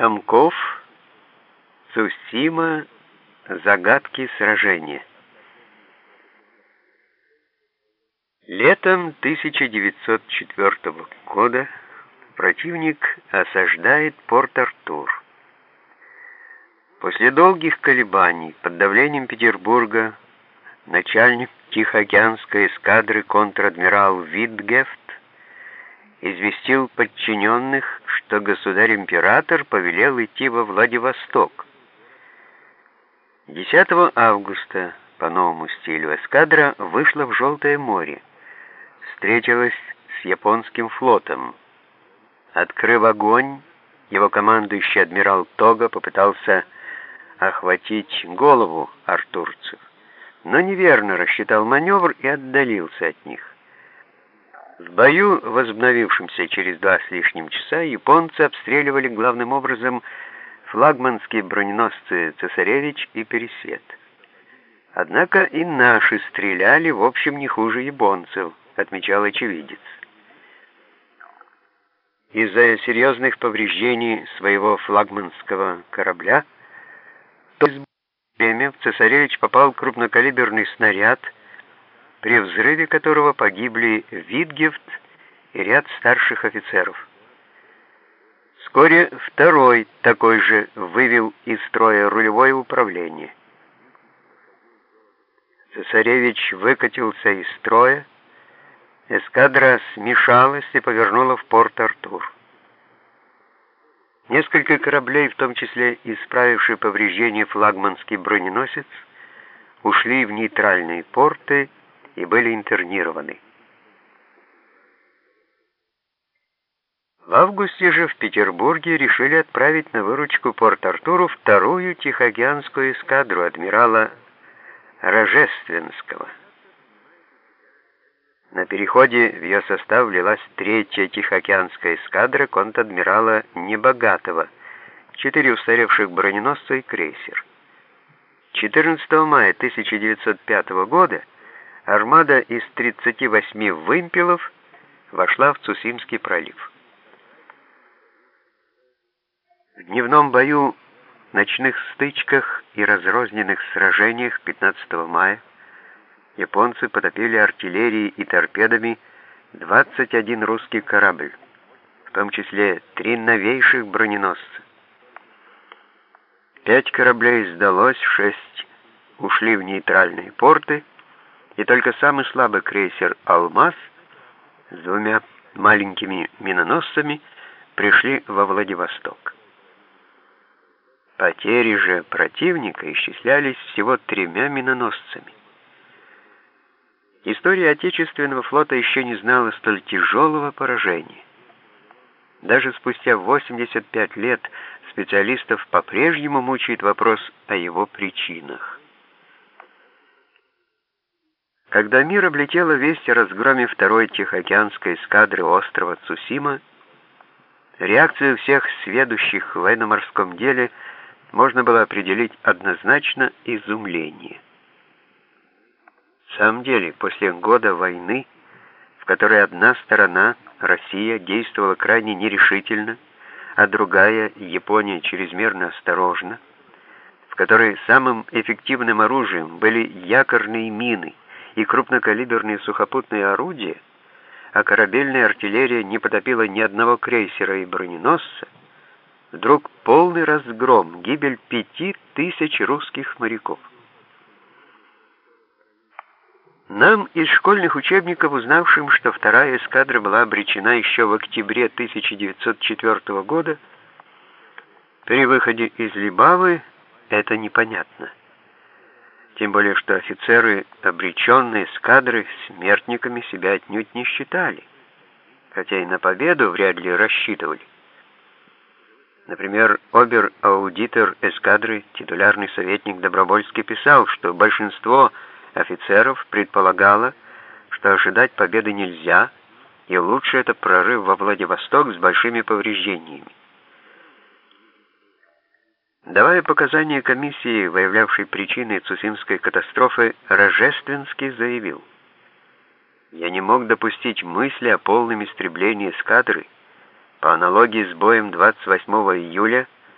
Комков, Цусима, загадки сражения. Летом 1904 года противник осаждает Порт-Артур. После долгих колебаний под давлением Петербурга начальник Тихоокеанской эскадры контр-адмирал Витгефт известил подчиненных, что государь-император повелел идти во Владивосток. 10 августа по новому стилю эскадра вышла в Желтое море, встретилась с японским флотом. Открыв огонь, его командующий адмирал Тога попытался охватить голову артурцев, но неверно рассчитал маневр и отдалился от них. В бою, возобновившемся через два с лишним часа, японцы обстреливали главным образом флагманские броненосцы «Цесаревич» и «Пересвет». Однако и наши стреляли, в общем, не хуже японцев, отмечал очевидец. Из-за серьезных повреждений своего флагманского корабля, то время в «Цесаревич» попал крупнокалиберный снаряд — при взрыве которого погибли Витгефт и ряд старших офицеров. Вскоре второй такой же вывел из строя рулевое управление. Цесаревич выкатился из строя, эскадра смешалась и повернула в порт Артур. Несколько кораблей, в том числе исправившие повреждения флагманский броненосец, ушли в нейтральные порты и были интернированы. В августе же в Петербурге решили отправить на выручку Порт-Артуру вторую Тихоокеанскую эскадру адмирала Рожественского. На переходе в ее состав влилась третья Тихоокеанская эскадра конт-адмирала Небогатого, четыре устаревших броненосца и крейсер. 14 мая 1905 года армада из 38 вымпелов вошла в Цусимский пролив. В дневном бою, ночных стычках и разрозненных сражениях 15 мая японцы потопили артиллерией и торпедами 21 русский корабль, в том числе три новейших броненосца. Пять кораблей сдалось, шесть ушли в нейтральные порты, и только самый слабый крейсер «Алмаз» с двумя маленькими миноносцами пришли во Владивосток. Потери же противника исчислялись всего тремя миноносцами. История Отечественного флота еще не знала столь тяжелого поражения. Даже спустя 85 лет специалистов по-прежнему мучает вопрос о его причинах. Когда мир облетела весть о разгроме второй Тихоокеанской эскадры острова Цусима, реакцию всех сведущих в военно-морском деле можно было определить однозначно изумление. В самом деле, после года войны, в которой одна сторона, Россия, действовала крайне нерешительно, а другая, Япония, чрезмерно осторожно, в которой самым эффективным оружием были якорные мины, и крупнокалиберные сухопутные орудия, а корабельная артиллерия не потопила ни одного крейсера и броненосца, вдруг полный разгром, гибель пяти тысяч русских моряков. Нам из школьных учебников, узнавшим, что вторая эскадра была обречена еще в октябре 1904 года, при выходе из Либавы это непонятно. Тем более, что офицеры, обреченные эскадры, смертниками себя отнюдь не считали, хотя и на победу вряд ли рассчитывали. Например, обер-аудитор эскадры, титулярный советник Добровольский писал, что большинство офицеров предполагало, что ожидать победы нельзя, и лучше это прорыв во Владивосток с большими повреждениями. Давая показания комиссии, выявлявшей причины Цусимской катастрофы, Рожественский заявил, «Я не мог допустить мысли о полном истреблении эскадры. По аналогии с боем 28 июля